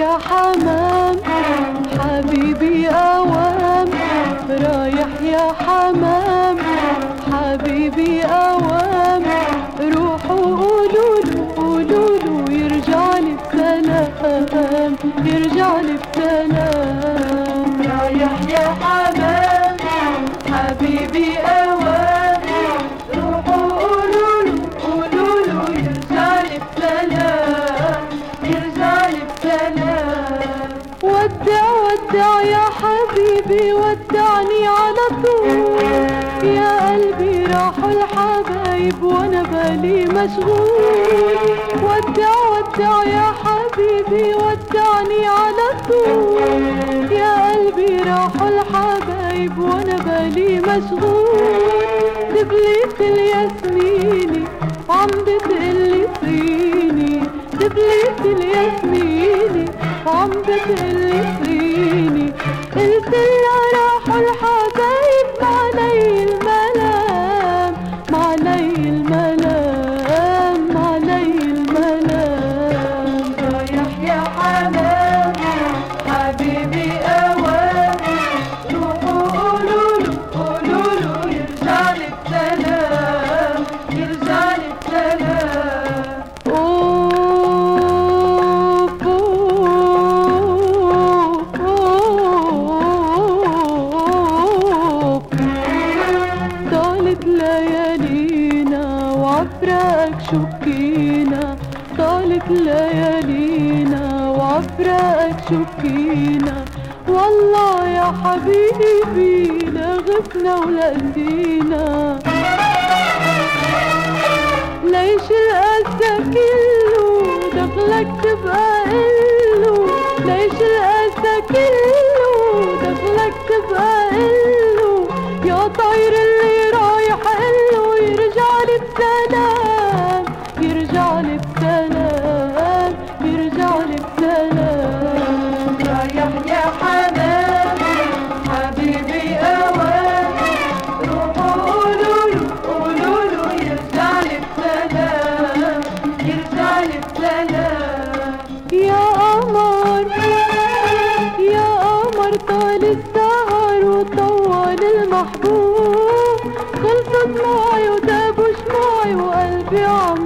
يا حمام حبيبي أوام رايح يا حمام حبيبي أوام روحوا قولوا له قولوا يرجع لي بسلام يرجع لي بسلام. رايح يا حمام حبيبي أوام ودع يا حبيبي ودعني على طول. يا قلبي راحوا الحبايب وأنا بالي مشغول. ودع ودع يا حبيبي ودعني على طول. يا قلبي راحوا الحبايب وأنا بالي مشغول. دبليت الياسميني عم بتقلي صيني دبليت الياسميني عم بتقلي صيني 你。شكينا طالت ليالينا وعفراقك شكينا. والله يا حبيبي لا غفنا ولا ليش القسى كله دخلك تبقى قله ليش القسى كله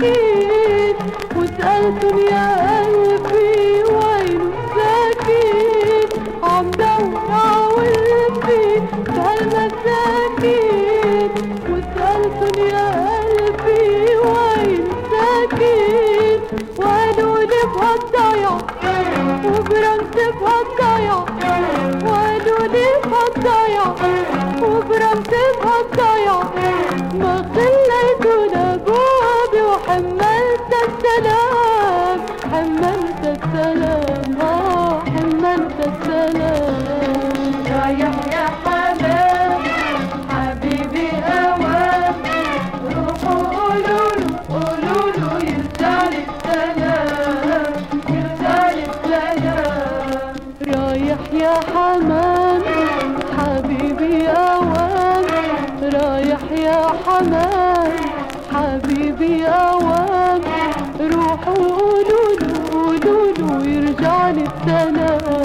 بهالمساكين وسألتن يا قلبي وين ساكن؟ عم دور عالقلبي بهالمساكين وسألتن يا قلبي وين ساكن؟ وقالوا لي بهالضيع وبرمت بهالضيع وقالوا لي يا حمام حبيبي اوام روحوا قولوا له قولوا له يرجع لي بسلام